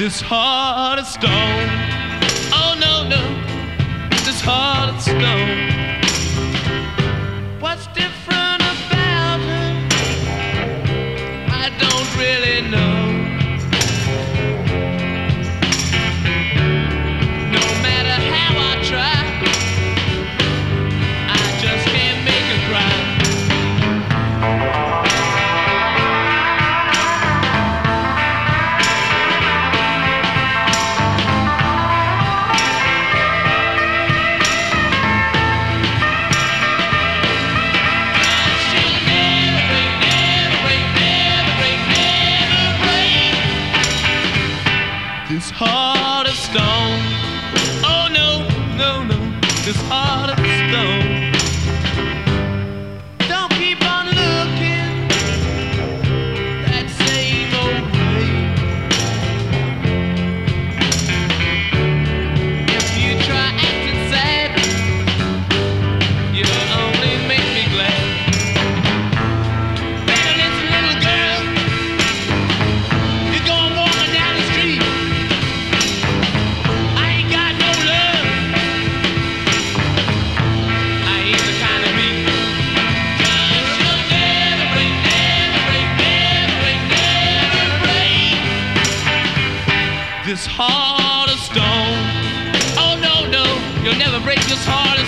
this heart of stone. Oh no, no, this heart of stone. Heart of stone. Oh no, no, no. This heart of stone. This heart of stone. Oh no, no, you'll never break this heart